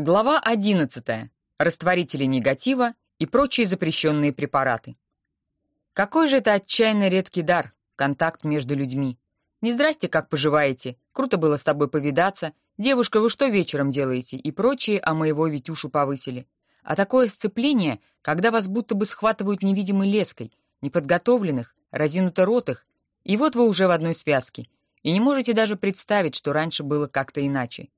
Глава 11. Растворители негатива и прочие запрещенные препараты. Какой же это отчаянно редкий дар — контакт между людьми. Не здрасте, как поживаете, круто было с тобой повидаться, девушка, вы что вечером делаете, и прочие, а моего Витюшу повысили. А такое сцепление, когда вас будто бы схватывают невидимой леской, неподготовленных, разинуто-ротых, и вот вы уже в одной связке, и не можете даже представить, что раньше было как-то иначе.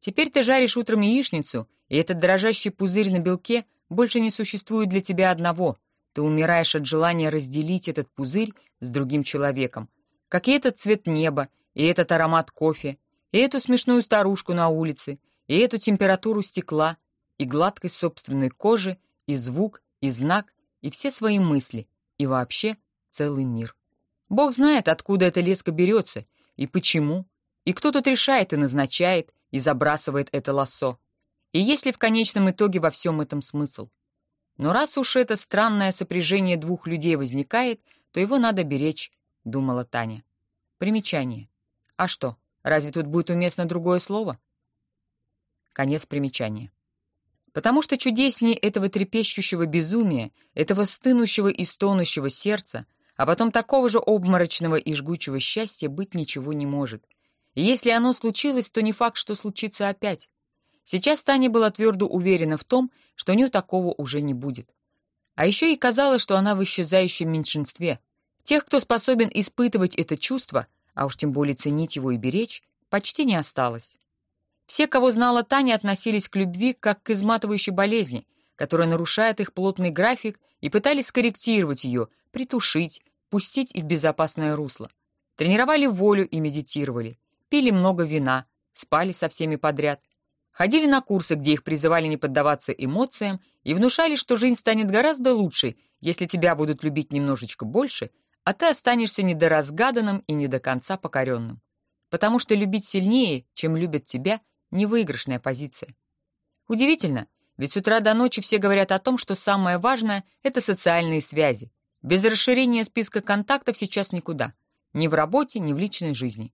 Теперь ты жаришь утром яичницу, и этот дрожащий пузырь на белке больше не существует для тебя одного. Ты умираешь от желания разделить этот пузырь с другим человеком. Как и этот цвет неба, и этот аромат кофе, и эту смешную старушку на улице, и эту температуру стекла, и гладкость собственной кожи, и звук, и знак, и все свои мысли, и вообще целый мир. Бог знает, откуда эта леска берется, и почему, и кто тут решает и назначает, и забрасывает это лассо. И есть ли в конечном итоге во всем этом смысл? Но раз уж это странное сопряжение двух людей возникает, то его надо беречь, думала Таня. Примечание. А что, разве тут будет уместно другое слово? Конец примечания. Потому что чудеснее этого трепещущего безумия, этого стынущего и стонущего сердца, а потом такого же обморочного и жгучего счастья быть ничего не может — и если оно случилось, то не факт, что случится опять. Сейчас Таня была твердо уверена в том, что у нее такого уже не будет. А еще ей казалось, что она в исчезающем меньшинстве. Тех, кто способен испытывать это чувство, а уж тем более ценить его и беречь, почти не осталось. Все, кого знала Таня, относились к любви как к изматывающей болезни, которая нарушает их плотный график, и пытались скорректировать ее, притушить, пустить и в безопасное русло. Тренировали волю и медитировали пили много вина, спали со всеми подряд, ходили на курсы, где их призывали не поддаваться эмоциям и внушали, что жизнь станет гораздо лучше, если тебя будут любить немножечко больше, а ты останешься недоразгаданным и не до конца покоренным. Потому что любить сильнее, чем любят тебя, невыигрышная позиция. Удивительно, ведь с утра до ночи все говорят о том, что самое важное — это социальные связи. Без расширения списка контактов сейчас никуда. Ни в работе, ни в личной жизни.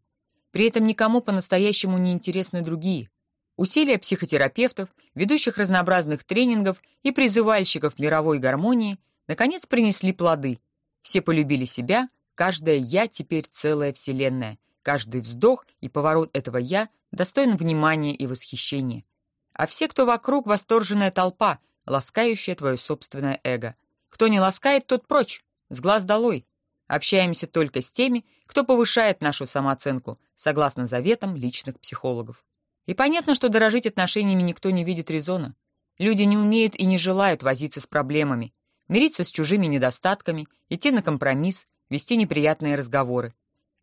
При этом никому по-настоящему не интересны другие. Усилия психотерапевтов, ведущих разнообразных тренингов и призывальщиков мировой гармонии наконец принесли плоды. Все полюбили себя, каждое «я» теперь целая вселенная. Каждый вздох и поворот этого «я» достоин внимания и восхищения. А все, кто вокруг, восторженная толпа, ласкающая твое собственное эго. Кто не ласкает, тот прочь, с глаз долой. Общаемся только с теми, кто повышает нашу самооценку, согласно заветам личных психологов. И понятно, что дорожить отношениями никто не видит резона. Люди не умеют и не желают возиться с проблемами, мириться с чужими недостатками, идти на компромисс, вести неприятные разговоры.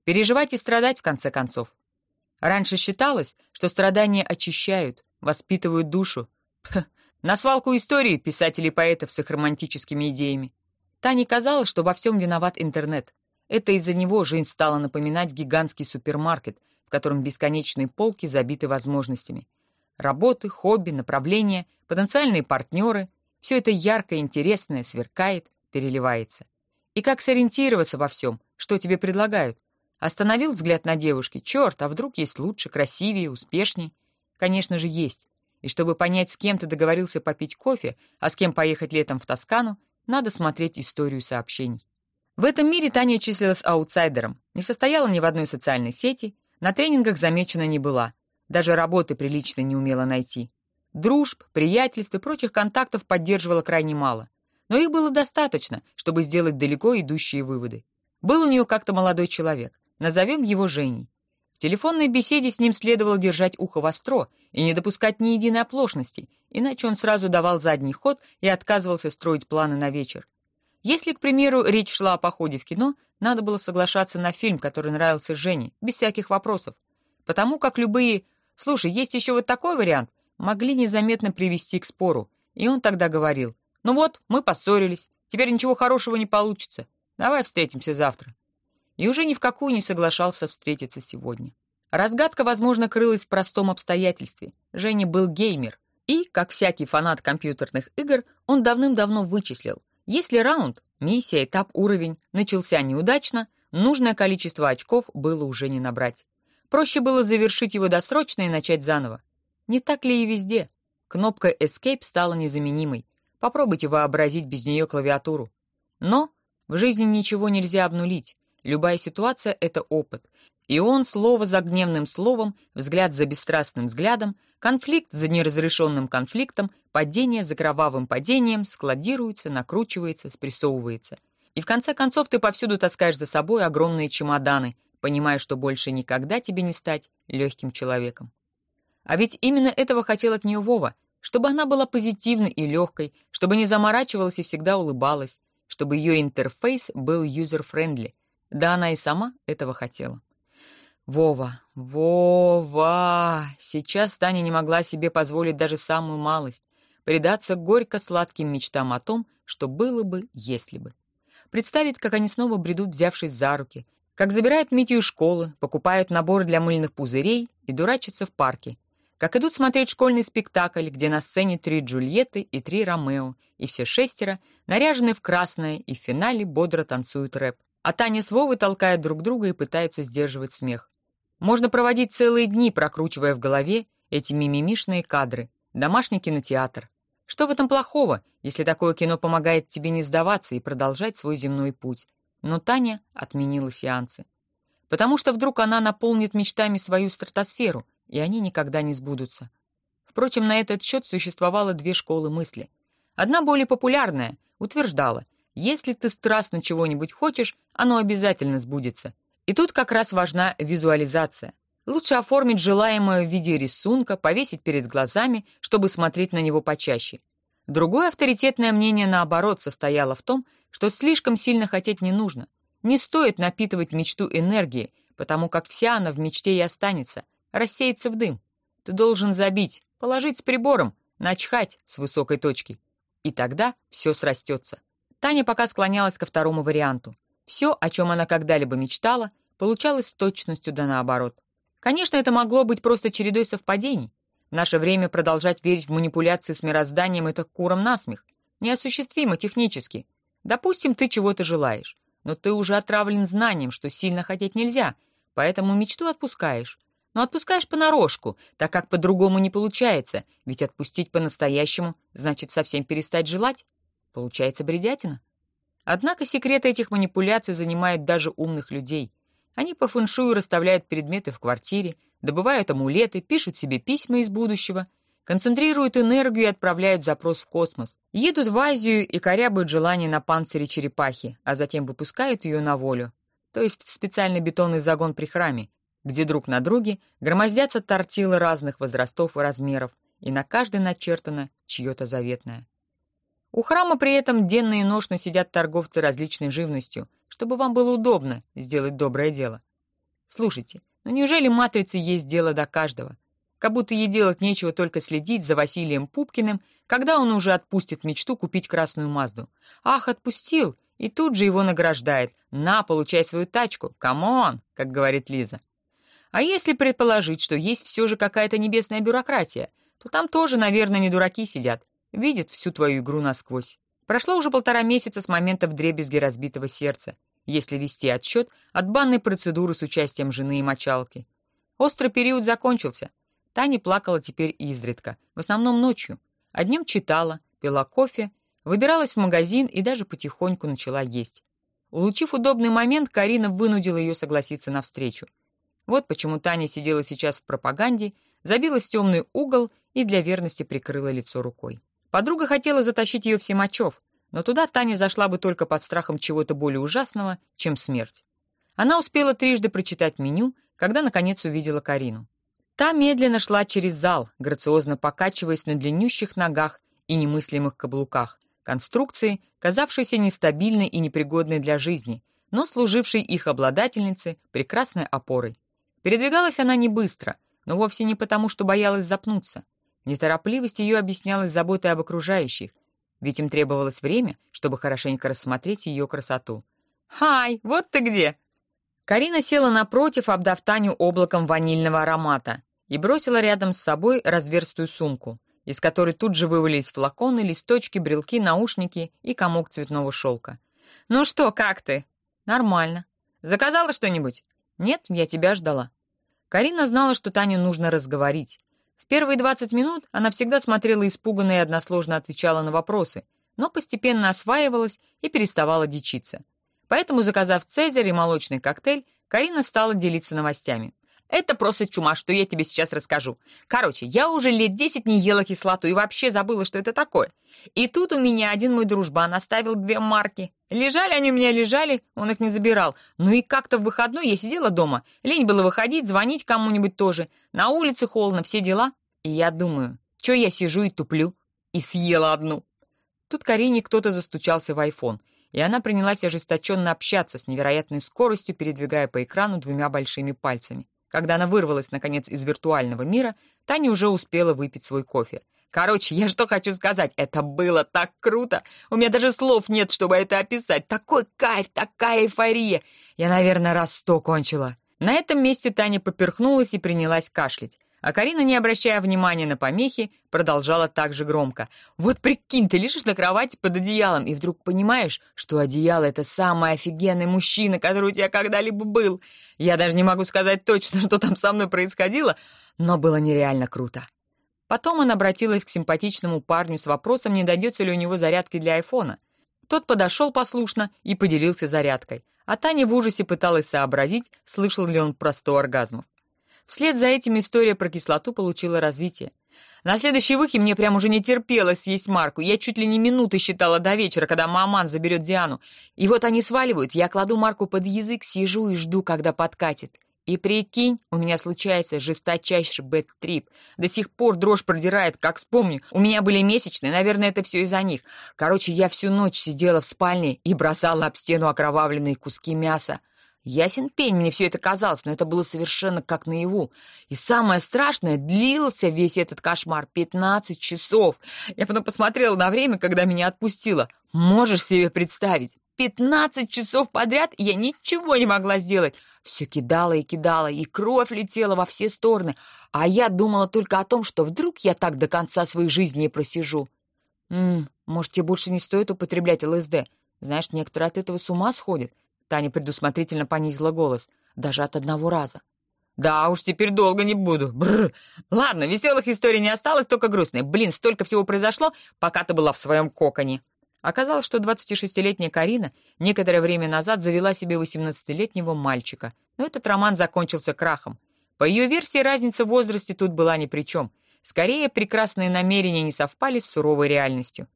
Переживать и страдать, в конце концов. Раньше считалось, что страдания очищают, воспитывают душу. Пх, на свалку истории писателей и поэтов с их романтическими идеями. Тане казалось, что во всем виноват интернет. Это из-за него жизнь стала напоминать гигантский супермаркет, в котором бесконечные полки забиты возможностями. Работы, хобби, направления, потенциальные партнеры — все это яркое, интересное, сверкает, переливается. И как сориентироваться во всем, что тебе предлагают? Остановил взгляд на девушки. Черт, а вдруг есть лучше, красивее, успешней? Конечно же, есть. И чтобы понять, с кем ты договорился попить кофе, а с кем поехать летом в Тоскану, надо смотреть историю сообщений. В этом мире Таня числилась аутсайдером, не состояла ни в одной социальной сети, на тренингах замечена не была, даже работы прилично не умела найти. Дружб, приятельств и прочих контактов поддерживала крайне мало. Но их было достаточно, чтобы сделать далеко идущие выводы. Был у нее как-то молодой человек, назовем его Женей. В телефонной беседе с ним следовало держать ухо востро и не допускать ни единой оплошности, иначе он сразу давал задний ход и отказывался строить планы на вечер. Если, к примеру, речь шла о походе в кино, надо было соглашаться на фильм, который нравился Жене, без всяких вопросов. Потому как любые «слушай, есть еще вот такой вариант» могли незаметно привести к спору, и он тогда говорил «ну вот, мы поссорились, теперь ничего хорошего не получится, давай встретимся завтра». И уже ни в какую не соглашался встретиться сегодня. Разгадка, возможно, крылась в простом обстоятельстве. Женя был геймер, и, как всякий фанат компьютерных игр, он давным-давно вычислил. Если раунд, миссия, этап, уровень начался неудачно, нужное количество очков было уже не набрать. Проще было завершить его досрочно и начать заново. Не так ли и везде? Кнопка Escape стала незаменимой. Попробуйте вообразить без нее клавиатуру. Но в жизни ничего нельзя обнулить. Любая ситуация — это опыт. И он слово за гневным словом, взгляд за бесстрастным взглядом, конфликт за неразрешенным конфликтом, падение за кровавым падением складируется, накручивается, спрессовывается. И в конце концов ты повсюду таскаешь за собой огромные чемоданы, понимая, что больше никогда тебе не стать легким человеком. А ведь именно этого хотел от нее Вова, чтобы она была позитивной и легкой, чтобы не заморачивалась и всегда улыбалась, чтобы ее интерфейс был user-friendly. Да она и сама этого хотела. Вова, Вова! Сейчас Таня не могла себе позволить даже самую малость — предаться горько-сладким мечтам о том, что было бы, если бы. Представить, как они снова бредут, взявшись за руки, как забирают Митю из школы, покупают набор для мыльных пузырей и дурачатся в парке, как идут смотреть школьный спектакль, где на сцене три Джульетты и три Ромео, и все шестеро наряжены в красное и в финале бодро танцуют рэп. А Таня с Вовой толкают друг друга и пытаются сдерживать смех. Можно проводить целые дни, прокручивая в голове эти мимимишные кадры. Домашний кинотеатр. Что в этом плохого, если такое кино помогает тебе не сдаваться и продолжать свой земной путь? Но Таня отменила сеансы. Потому что вдруг она наполнит мечтами свою стратосферу, и они никогда не сбудутся. Впрочем, на этот счет существовало две школы мысли. Одна более популярная утверждала, если ты страстно чего-нибудь хочешь, оно обязательно сбудется. И тут как раз важна визуализация. Лучше оформить желаемое в виде рисунка, повесить перед глазами, чтобы смотреть на него почаще. Другое авторитетное мнение, наоборот, состояло в том, что слишком сильно хотеть не нужно. Не стоит напитывать мечту энергией, потому как вся она в мечте и останется, рассеется в дым. Ты должен забить, положить с прибором, начхать с высокой точки. И тогда все срастется. Таня пока склонялась ко второму варианту. Все, о чем она когда-либо мечтала, получалось с точностью да наоборот. Конечно, это могло быть просто чередой совпадений. В наше время продолжать верить в манипуляции с мирозданием — это куром насмех. Неосуществимо технически. Допустим, ты чего-то желаешь, но ты уже отравлен знанием, что сильно хотеть нельзя, поэтому мечту отпускаешь. Но отпускаешь понарошку, так как по-другому не получается, ведь отпустить по-настоящему значит совсем перестать желать. Получается бредятина. Однако секреты этих манипуляций занимают даже умных людей. Они по фэншую расставляют предметы в квартире, добывают амулеты, пишут себе письма из будущего, концентрируют энергию и отправляют запрос в космос. Едут в Азию и корябают желание на панцире черепахи, а затем выпускают ее на волю, то есть в специальный бетонный загон при храме, где друг на друге громоздятся тортилы разных возрастов и размеров, и на каждой начертано чье-то заветное. У храма при этом денно и ношно сидят торговцы различной живностью, чтобы вам было удобно сделать доброе дело. Слушайте, ну неужели матрице есть дело до каждого? Как будто ей делать нечего только следить за Василием Пупкиным, когда он уже отпустит мечту купить красную Мазду. Ах, отпустил! И тут же его награждает. На, получай свою тачку. Come on, как говорит Лиза. А если предположить, что есть все же какая-то небесная бюрократия, то там тоже, наверное, не дураки сидят, видят всю твою игру насквозь. Прошло уже полтора месяца с момента вдребезги разбитого сердца, если вести отсчет от банной процедуры с участием жены и мочалки. Острый период закончился. Таня плакала теперь изредка, в основном ночью, а днем читала, пила кофе, выбиралась в магазин и даже потихоньку начала есть. Улучив удобный момент, Карина вынудила ее согласиться на встречу. Вот почему Таня сидела сейчас в пропаганде, забилась в темный угол и для верности прикрыла лицо рукой. Подруга хотела затащить ее в Семачев, но туда Таня зашла бы только под страхом чего-то более ужасного, чем смерть. Она успела трижды прочитать меню, когда, наконец, увидела Карину. Та медленно шла через зал, грациозно покачиваясь на длиннющих ногах и немыслимых каблуках, конструкции, казавшейся нестабильной и непригодной для жизни, но служившей их обладательнице прекрасной опорой. Передвигалась она не быстро, но вовсе не потому, что боялась запнуться. Неторопливость ее объяснялась заботой об окружающих, ведь им требовалось время, чтобы хорошенько рассмотреть ее красоту. «Хай, вот ты где!» Карина села напротив, обдав Таню облаком ванильного аромата, и бросила рядом с собой разверстую сумку, из которой тут же вывалились флаконы, листочки, брелки, наушники и комок цветного шелка. «Ну что, как ты?» «Нормально. Заказала что-нибудь?» «Нет, я тебя ждала». Карина знала, что Таню нужно разговорить. В первые 20 минут она всегда смотрела испуганно и односложно отвечала на вопросы, но постепенно осваивалась и переставала дичиться. Поэтому, заказав цезарь и молочный коктейль, Карина стала делиться новостями. Это просто чума, что я тебе сейчас расскажу. Короче, я уже лет десять не ела кислоту и вообще забыла, что это такое. И тут у меня один мой дружбан оставил две марки. Лежали они у меня, лежали, он их не забирал. Ну и как-то в выходной я сидела дома. Лень было выходить, звонить кому-нибудь тоже. На улице холодно, все дела. И я думаю, что я сижу и туплю? И съела одну. Тут Карине кто-то застучался в айфон, и она принялась ожесточенно общаться с невероятной скоростью, передвигая по экрану двумя большими пальцами. Когда она вырвалась, наконец, из виртуального мира, Таня уже успела выпить свой кофе. Короче, я что хочу сказать, это было так круто. У меня даже слов нет, чтобы это описать. Такой кайф, такая эйфория. Я, наверное, раз сто кончила. На этом месте Таня поперхнулась и принялась кашлять. А Карина, не обращая внимания на помехи, продолжала так же громко. «Вот прикинь, ты лежишь на кровати под одеялом, и вдруг понимаешь, что одеяло — это самый офигенный мужчина, который у тебя когда-либо был. Я даже не могу сказать точно, что там со мной происходило, но было нереально круто». Потом он обратилась к симпатичному парню с вопросом, не дойдется ли у него зарядки для айфона. Тот подошел послушно и поделился зарядкой, а Таня в ужасе пыталась сообразить, слышал ли он про сто оргазмов. Вслед за этим история про кислоту получила развитие. На следующий выхе мне прям уже не терпелось съесть Марку. Я чуть ли не минуты считала до вечера, когда маман заберет Диану. И вот они сваливают, я кладу Марку под язык, сижу и жду, когда подкатит. И прикинь, у меня случается жесточайший бэк-трип. До сих пор дрожь продирает, как вспомню. У меня были месячные, наверное, это все из-за них. Короче, я всю ночь сидела в спальне и бросала об стену окровавленные куски мяса. Ясен пень, мне все это казалось, но это было совершенно как наяву. И самое страшное, длился весь этот кошмар 15 часов. Я потом посмотрела на время, когда меня отпустило. Можешь себе представить? 15 часов подряд я ничего не могла сделать. Все кидала и кидала, и кровь летела во все стороны. А я думала только о том, что вдруг я так до конца своей жизни и просижу. М может, тебе больше не стоит употреблять ЛСД? Знаешь, некоторые от этого с ума сходят. Таня предусмотрительно понизила голос. Даже от одного раза. «Да уж, теперь долго не буду. Бррр. Ладно, веселых историй не осталось, только грустные. Блин, столько всего произошло, пока ты была в своем коконе». Оказалось, что 26-летняя Карина некоторое время назад завела себе 18-летнего мальчика, но этот роман закончился крахом. По ее версии, разница в возрасте тут была ни при чем. Скорее, прекрасные намерения не совпали с суровой реальностью.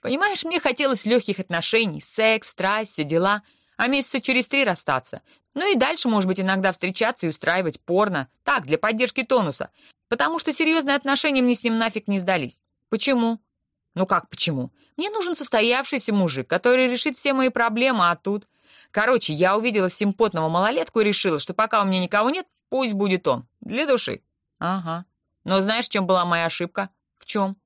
Понимаешь, мне хотелось легких отношений, секс, страсть, все дела — а месяца через три расстаться. Ну и дальше, может быть, иногда встречаться и устраивать порно. Так, для поддержки тонуса. Потому что серьезные отношения мне с ним нафиг не сдались. Почему? Ну как почему? Мне нужен состоявшийся мужик, который решит все мои проблемы, а тут... Короче, я увидела симпотного малолетку и решила, что пока у меня никого нет, пусть будет он. Для души. Ага. Но знаешь, чем была моя ошибка? В чем?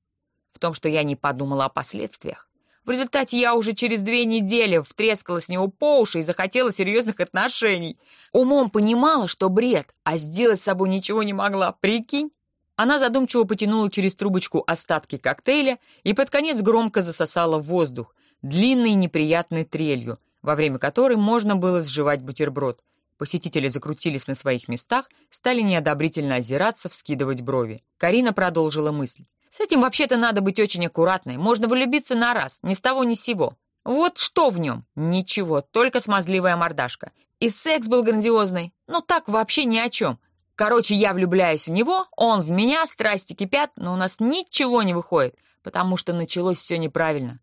В том, что я не подумала о последствиях. В результате я уже через две недели втрескалась с него по уши и захотела серьезных отношений. Умом понимала, что бред, а сделать с собой ничего не могла, прикинь? Она задумчиво потянула через трубочку остатки коктейля и под конец громко засосала воздух, длинной неприятной трелью, во время которой можно было сживать бутерброд. Посетители закрутились на своих местах, стали неодобрительно озираться, вскидывать брови. Карина продолжила мысль. С этим вообще-то надо быть очень аккуратной. Можно влюбиться на раз, ни с того ни с сего. Вот что в нем? Ничего, только смазливая мордашка. И секс был грандиозный. Но так вообще ни о чем. Короче, я влюбляюсь в него, он в меня, страсти кипят, но у нас ничего не выходит, потому что началось все неправильно.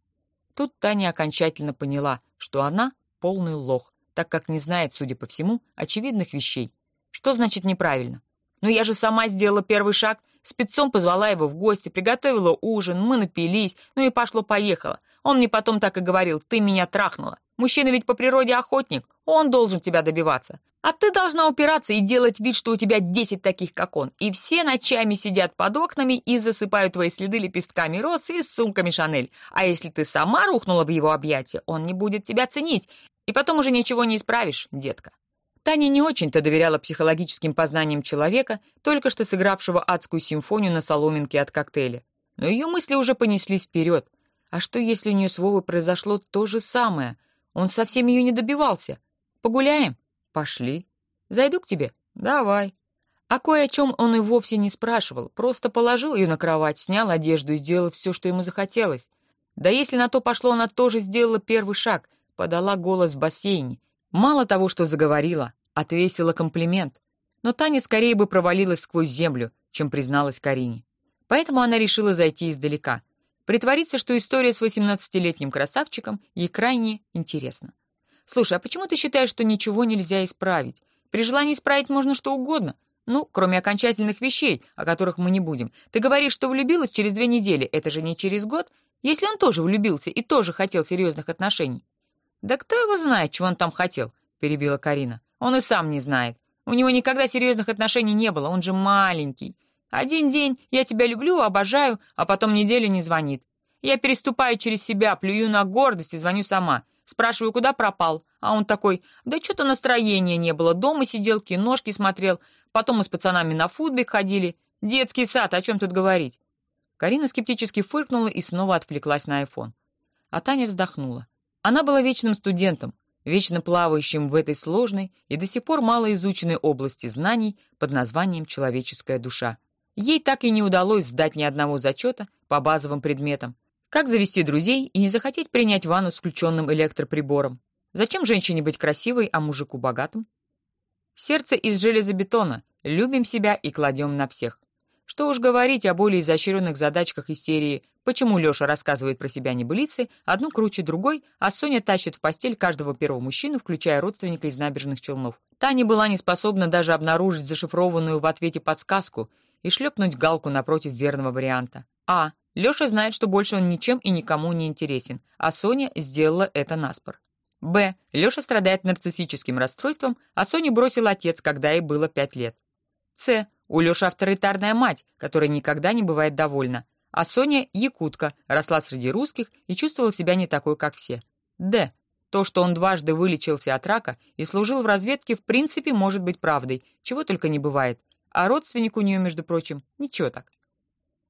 Тут Таня окончательно поняла, что она полный лох, так как не знает, судя по всему, очевидных вещей. Что значит неправильно? Ну я же сама сделала первый шаг, Спецом позвала его в гости, приготовила ужин, мы напились, ну и пошло-поехало. Он мне потом так и говорил, ты меня трахнула. Мужчина ведь по природе охотник, он должен тебя добиваться. А ты должна упираться и делать вид, что у тебя десять таких, как он. И все ночами сидят под окнами и засыпают твои следы лепестками роз и сумками Шанель. А если ты сама рухнула в его объятия, он не будет тебя ценить. И потом уже ничего не исправишь, детка. Таня не очень-то доверяла психологическим познаниям человека, только что сыгравшего адскую симфонию на соломинке от коктейля. Но ее мысли уже понеслись вперед. А что, если у нее с Вовой произошло то же самое? Он совсем ее не добивался. Погуляем? Пошли. Зайду к тебе? Давай. А кое о чем он и вовсе не спрашивал, просто положил ее на кровать, снял одежду и сделал все, что ему захотелось. Да если на то пошло, она тоже сделала первый шаг, подала голос в бассейне. Мало того, что заговорила, отвесила комплимент. Но Таня скорее бы провалилась сквозь землю, чем призналась Карине. Поэтому она решила зайти издалека, притвориться, что история с 18-летним красавчиком ей крайне интересна. «Слушай, а почему ты считаешь, что ничего нельзя исправить? При желании исправить можно что угодно. Ну, кроме окончательных вещей, о которых мы не будем. Ты говоришь, что влюбилась через две недели. Это же не через год. Если он тоже влюбился и тоже хотел серьезных отношений. Да кто его знает, чего он там хотел, перебила Карина. Он и сам не знает. У него никогда серьезных отношений не было, он же маленький. Один день я тебя люблю, обожаю, а потом неделю не звонит. Я переступаю через себя, плюю на гордость и звоню сама. Спрашиваю, куда пропал? А он такой, да что-то настроения не было. Дома сидел, киношки смотрел. Потом мы с пацанами на футбик ходили. Детский сад, о чем тут говорить? Карина скептически фыркнула и снова отвлеклась на айфон. А Таня вздохнула. Она была вечным студентом, вечно плавающим в этой сложной и до сих пор малоизученной области знаний под названием «человеческая душа». Ей так и не удалось сдать ни одного зачета по базовым предметам, как завести друзей и не захотеть принять ванну с включенным электроприбором? Зачем женщине быть красивой, а мужику богатым? Сердце из железобетона. Любим себя и кладем на всех. Что уж говорить о более изощренных задачках истерии, почему Леша рассказывает про себя небылицы, одну круче другой, а Соня тащит в постель каждого первого мужчину, включая родственника из набережных Челнов. Таня была не способна даже обнаружить зашифрованную в ответе подсказку и шлепнуть галку напротив верного варианта. А. Леша знает, что больше он ничем и никому не интересен, а Соня сделала это наспор. Б. Леша страдает нарциссическим расстройством, а Соню бросил отец, когда ей было пять лет. С. У Леши авторитарная мать, которая никогда не бывает довольна, а Соня — якутка, росла среди русских и чувствовала себя не такой, как все. Д. То, что он дважды вылечился от рака и служил в разведке, в принципе, может быть правдой, чего только не бывает. А родственник у нее, между прочим, ничего так.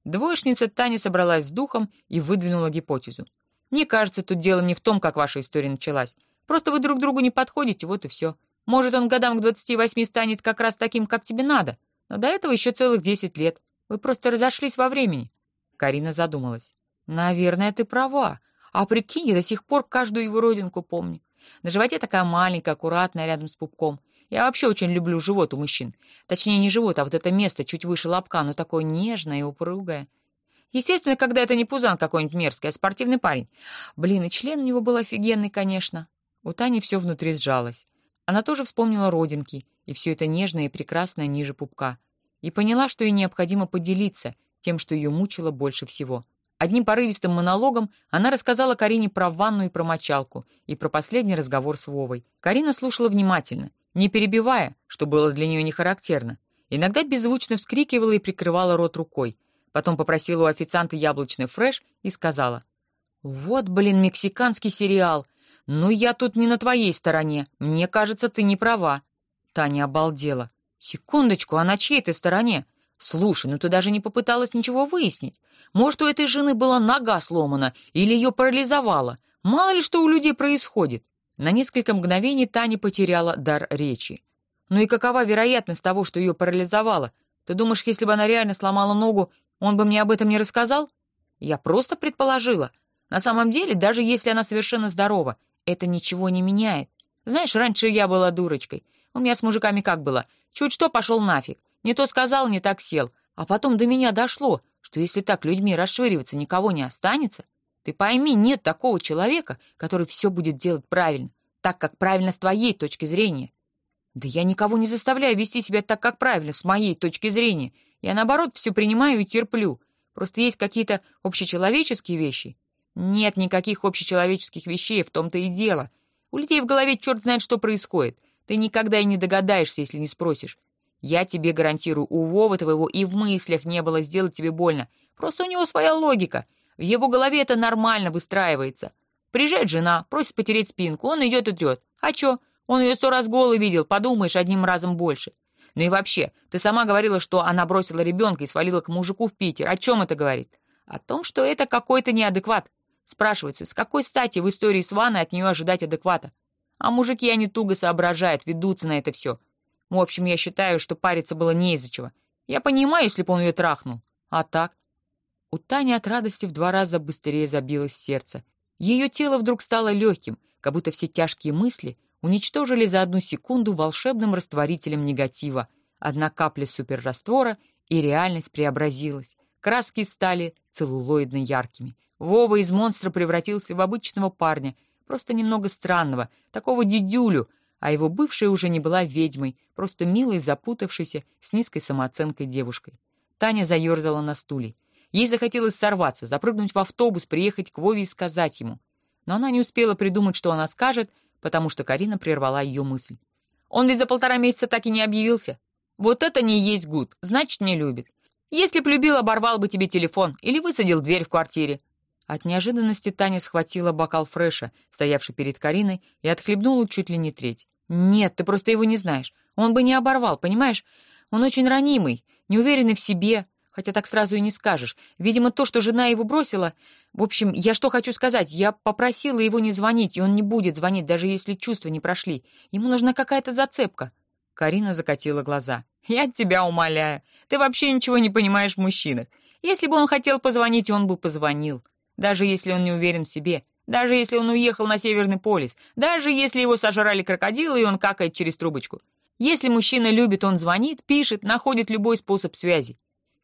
Двоечница Таня собралась с духом и выдвинула гипотезу. «Мне кажется, тут дело не в том, как ваша история началась. Просто вы друг другу не подходите, вот и все. Может, он годам к 28 станет как раз таким, как тебе надо. Но до этого еще целых 10 лет. Вы просто разошлись во времени». Карина задумалась. «Наверное, ты права. А прикинь, я до сих пор каждую его родинку помню. На животе такая маленькая, аккуратная, рядом с пупком. Я вообще очень люблю живот у мужчин. Точнее, не живот, а вот это место чуть выше лобка, но такое нежное и упругое. Естественно, когда это не пузан какой-нибудь мерзкий, а спортивный парень. Блин, и член у него был офигенный, конечно. У Тани все внутри сжалось. Она тоже вспомнила родинки, и все это нежное и прекрасное ниже пупка. И поняла, что ей необходимо поделиться тем, что ее мучило больше всего. Одним порывистым монологом она рассказала Карине про ванну и про мочалку, и про последний разговор с Вовой. Карина слушала внимательно, не перебивая, что было для нее не характерно. Иногда беззвучно вскрикивала и прикрывала рот рукой. Потом попросила у официанта яблочный фреш и сказала. «Вот, блин, мексиканский сериал. Ну, я тут не на твоей стороне. Мне кажется, ты не права». Таня обалдела. «Секундочку, а на чьей ты стороне? Слушай, ну ты даже не попыталась ничего выяснить. Может, у этой жены была нога сломана или ее парализовала. Мало ли что у людей происходит. На несколько мгновений Таня потеряла дар речи. Ну и какова вероятность того, что ее парализовало? Ты думаешь, если бы она реально сломала ногу, он бы мне об этом не рассказал? Я просто предположила. На самом деле, даже если она совершенно здорова, это ничего не меняет. Знаешь, раньше я была дурочкой. У меня с мужиками как было? Чуть что пошел нафиг. Не то сказал, не так сел. А потом до меня дошло, что если так людьми расшвыриваться никого не останется, ты пойми, нет такого человека, который все будет делать правильно, так, как правильно с твоей точки зрения. Да я никого не заставляю вести себя так, как правильно, с моей точки зрения. Я, наоборот, все принимаю и терплю. Просто есть какие-то общечеловеческие вещи. Нет никаких общечеловеческих вещей, в том-то и дело. У людей в голове черт знает, что происходит. Ты никогда и не догадаешься, если не спросишь. Я тебе гарантирую, у Вовы твоего и в мыслях не было сделать тебе больно. Просто у него своя логика — в его голове это нормально выстраивается. Приезжает жена, просит потереть спинку, он идет и трет. А чё? Он ее сто раз голый видел, подумаешь, одним разом больше. Ну и вообще, ты сама говорила, что она бросила ребенка и свалила к мужику в Питер. О чем это говорит? О том, что это какой-то неадекват. Спрашивается, с какой стати в истории с Ваной от нее ожидать адеквата? А мужики, они туго соображают, ведутся на это все. В общем, я считаю, что париться было не из-за чего. Я понимаю, если бы он ее трахнул. А так? У Тани от радости в два раза быстрее забилось сердце. Ее тело вдруг стало легким, как будто все тяжкие мысли уничтожили за одну секунду волшебным растворителем негатива. Одна капля суперраствора, и реальность преобразилась. Краски стали целлулоидно яркими. Вова из монстра превратился в обычного парня, просто немного странного, такого дедюлю, а его бывшая уже не была ведьмой, просто милой, запутавшейся, с низкой самооценкой девушкой. Таня заерзала на стуле. Ей захотелось сорваться, запрыгнуть в автобус, приехать к Вове и сказать ему. Но она не успела придумать, что она скажет, потому что Карина прервала ее мысль. «Он ведь за полтора месяца так и не объявился. Вот это не есть гуд, значит, не любит. Если б любил, оборвал бы тебе телефон или высадил дверь в квартире». От неожиданности Таня схватила бокал фреша, стоявший перед Кариной, и отхлебнула чуть ли не треть. «Нет, ты просто его не знаешь. Он бы не оборвал, понимаешь? Он очень ранимый, неуверенный в себе, хотя так сразу и не скажешь. Видимо, то, что жена его бросила... В общем, я что хочу сказать, я попросила его не звонить, и он не будет звонить, даже если чувства не прошли. Ему нужна какая-то зацепка». Карина закатила глаза. «Я тебя умоляю. Ты вообще ничего не понимаешь в мужчинах. Если бы он хотел позвонить, он бы позвонил. Даже если он не уверен в себе. Даже если он уехал на Северный полюс. Даже если его сожрали крокодилы, и он какает через трубочку. Если мужчина любит, он звонит, пишет, находит любой способ связи.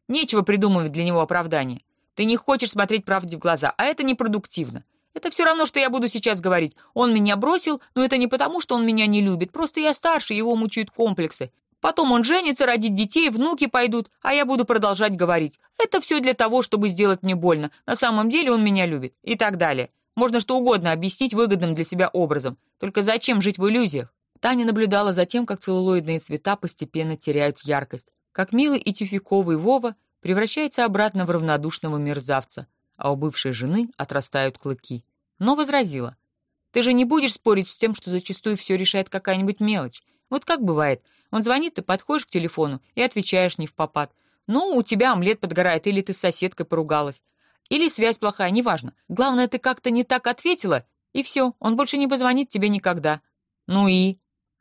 Нечего придумывать для него оправдания. Ты не хочешь смотреть правде в глаза, а это непродуктивно. Это все равно, что я буду сейчас говорить. Он меня бросил, но это не потому, что он меня не любит. Просто я старше, его мучают комплексы. Потом он женится, родит детей, внуки пойдут, а я буду продолжать говорить. Это все для того, чтобы сделать мне больно. На самом деле он меня любит. И так далее. Можно что угодно объяснить выгодным для себя образом. Только зачем жить в иллюзиях? Таня наблюдала за тем, как целлулоидные цвета постепенно теряют яркость как милый и тюфиковый Вова превращается обратно в равнодушного мерзавца, а у бывшей жены отрастают клыки. Но возразила. «Ты же не будешь спорить с тем, что зачастую все решает какая-нибудь мелочь. Вот как бывает, он звонит, ты подходишь к телефону и отвечаешь не в попад. Ну, у тебя омлет подгорает, или ты с соседкой поругалась. Или связь плохая, неважно. Главное, ты как-то не так ответила, и все, он больше не позвонит тебе никогда. Ну и?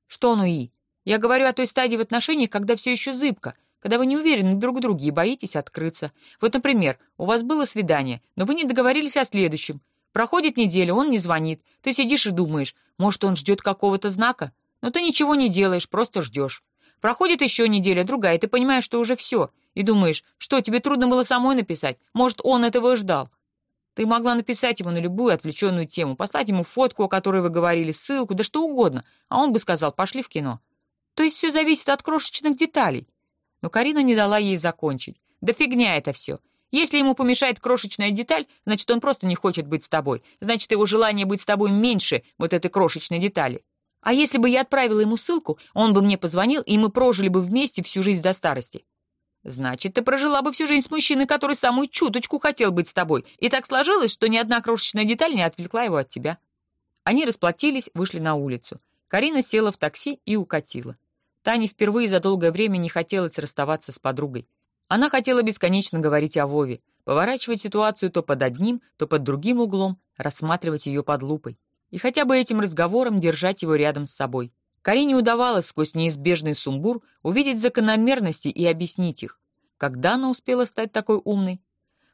Что ну и? Я говорю о той стадии в отношениях, когда все еще зыбко, когда вы не уверены друг в друге и боитесь открыться. Вот, например, у вас было свидание, но вы не договорились о следующем. Проходит неделя, он не звонит. Ты сидишь и думаешь, может, он ждет какого-то знака? Но ты ничего не делаешь, просто ждешь. Проходит еще неделя, другая, и ты понимаешь, что уже все. И думаешь, что, тебе трудно было самой написать? Может, он этого ждал? Ты могла написать ему на любую отвлеченную тему, послать ему фотку, о которой вы говорили, ссылку, да что угодно, а он бы сказал, пошли в кино. То есть все зависит от крошечных деталей. Но Карина не дала ей закончить. «Да фигня это все. Если ему помешает крошечная деталь, значит, он просто не хочет быть с тобой. Значит, его желание быть с тобой меньше вот этой крошечной детали. А если бы я отправила ему ссылку, он бы мне позвонил, и мы прожили бы вместе всю жизнь до старости. Значит, ты прожила бы всю жизнь с мужчиной, который самую чуточку хотел быть с тобой. И так сложилось, что ни одна крошечная деталь не отвлекла его от тебя. Они расплатились, вышли на улицу. Карина села в такси и укатила. Тане впервые за долгое время не хотелось расставаться с подругой. Она хотела бесконечно говорить о Вове, поворачивать ситуацию то под одним, то под другим углом, рассматривать ее под лупой. И хотя бы этим разговором держать его рядом с собой. Карине удавалось сквозь неизбежный сумбур увидеть закономерности и объяснить их. Когда она успела стать такой умной?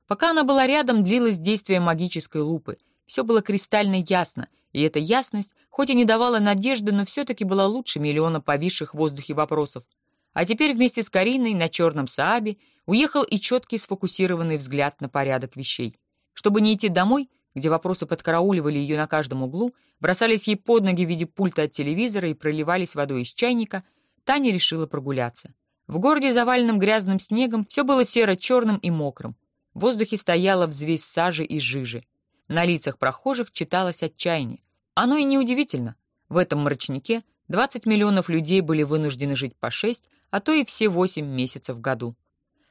Пока она была рядом, длилось действие магической лупы. Все было кристально ясно, и эта ясность, хоть и не давала надежды, но все-таки была лучше миллиона повисших в воздухе вопросов. А теперь вместе с Кариной на черном Саабе уехал и четкий сфокусированный взгляд на порядок вещей. Чтобы не идти домой, где вопросы подкарауливали ее на каждом углу, бросались ей под ноги в виде пульта от телевизора и проливались водой из чайника, Таня решила прогуляться. В городе, заваленном грязным снегом, все было серо-черным и мокрым. В воздухе стояла взвесь сажи и жижи. На лицах прохожих читалось отчаяние. Оно и неудивительно. В этом мрачнике 20 миллионов людей были вынуждены жить по 6, а то и все 8 месяцев в году.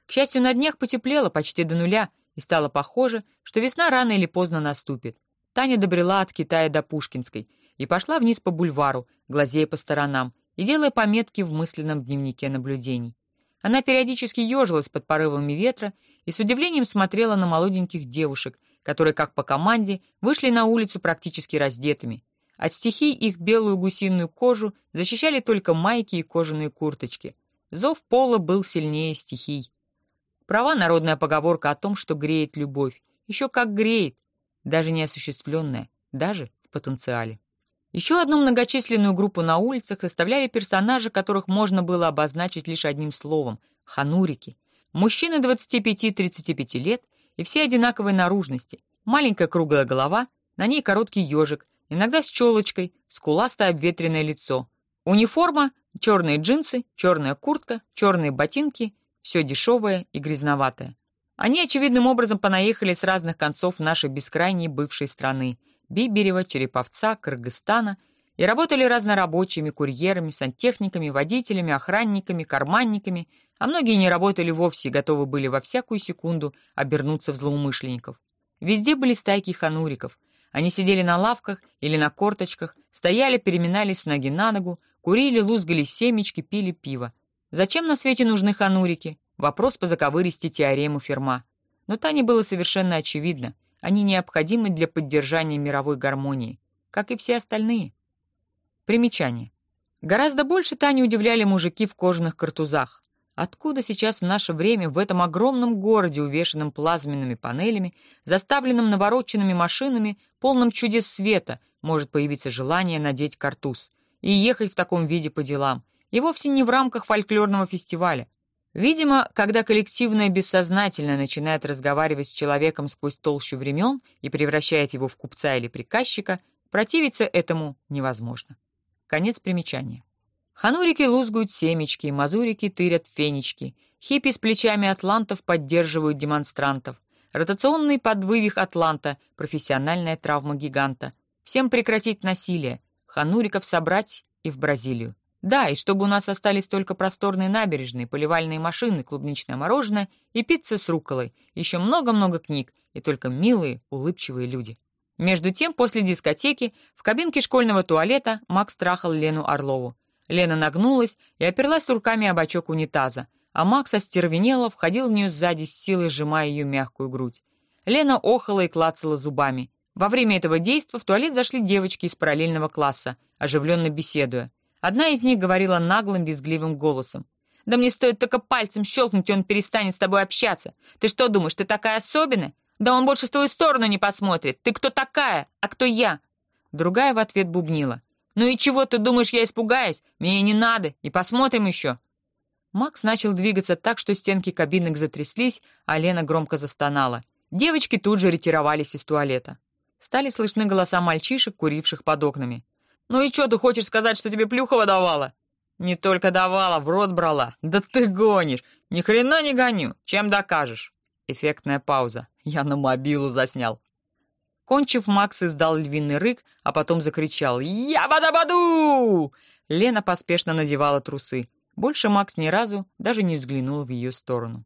К счастью, на днях потеплело почти до нуля, и стало похоже, что весна рано или поздно наступит. Таня добрела от Китая до Пушкинской и пошла вниз по бульвару, глазея по сторонам и делая пометки в мысленном дневнике наблюдений. Она периодически ежилась под порывами ветра и с удивлением смотрела на молоденьких девушек, которые, как по команде, вышли на улицу практически раздетыми. От стихий их белую гусиную кожу защищали только майки и кожаные курточки. Зов пола был сильнее стихий. Права народная поговорка о том, что греет любовь. Еще как греет, даже не осуществленная, даже в потенциале. Еще одну многочисленную группу на улицах составляли персонажи, которых можно было обозначить лишь одним словом — ханурики. Мужчины 25-35 лет и все одинаковой наружности. Маленькая круглая голова, на ней короткий ежик, иногда с челочкой, скуластое обветренное лицо. Униформа — черные джинсы, черная куртка, черные ботинки, все дешевое и грязноватое. Они очевидным образом понаехали с разных концов нашей бескрайней бывшей страны — Биберева, Череповца, Кыргызстана — и работали разнорабочими, курьерами, сантехниками, водителями, охранниками, карманниками, а многие не работали вовсе и готовы были во всякую секунду обернуться в злоумышленников. Везде были стайки хануриков. Они сидели на лавках или на корточках, стояли, переминались с ноги на ногу, курили, лузгали семечки, пили пиво. Зачем на свете нужны ханурики? Вопрос по заковыристи теорему Ферма. Но Тане было совершенно очевидно. Они необходимы для поддержания мировой гармонии, как и все остальные. Примечание. Гораздо больше Таню удивляли мужики в кожаных картузах. Откуда сейчас в наше время в этом огромном городе, увешанном плазменными панелями, заставленном навороченными машинами, полном чудес света, может появиться желание надеть картуз и ехать в таком виде по делам, и вовсе не в рамках фольклорного фестиваля. Видимо, когда коллективное бессознательное начинает разговаривать с человеком сквозь толщу времен и превращает его в купца или приказчика, противиться этому невозможно. Конец примечания. Ханурики лузгают семечки, мазурики тырят фенечки, хиппи с плечами атлантов поддерживают демонстрантов, ротационный подвывих атланта, профессиональная травма гиганта. Всем прекратить насилие, хануриков собрать и в Бразилию. Да, и чтобы у нас остались только просторные набережные, поливальные машины, клубничное мороженое и пицца с рукколой, еще много-много книг и только милые, улыбчивые люди. Между тем, после дискотеки, в кабинке школьного туалета Макс трахал Лену Орлову. Лена нагнулась и оперлась руками об бочок унитаза, а Макс остервенело входил в нее сзади с силой, сжимая ее мягкую грудь. Лена охала и клацала зубами. Во время этого действа в туалет зашли девочки из параллельного класса, оживленно беседуя. Одна из них говорила наглым, безгливым голосом. «Да мне стоит только пальцем щелкнуть, и он перестанет с тобой общаться. Ты что думаешь, ты такая особенная? Да он больше в твою сторону не посмотрит. Ты кто такая, а кто я?» Другая в ответ бубнила. «Ну и чего ты думаешь, я испугаюсь? Мне не надо, и посмотрим еще». Макс начал двигаться так, что стенки кабинок затряслись, а Лена громко застонала. Девочки тут же ретировались из туалета. Стали слышны голоса мальчишек, куривших под окнами. «Ну и что, ты хочешь сказать, что тебе Плюхова давала?» «Не только давала, в рот брала. Да ты гонишь! Ни хрена не гоню. Чем докажешь?» Эффектная пауза. Я на мобилу заснял. Кончив, Макс издал львиный рык, а потом закричал «Я бадабаду!». Лена поспешно надевала трусы. Больше Макс ни разу даже не взглянул в ее сторону.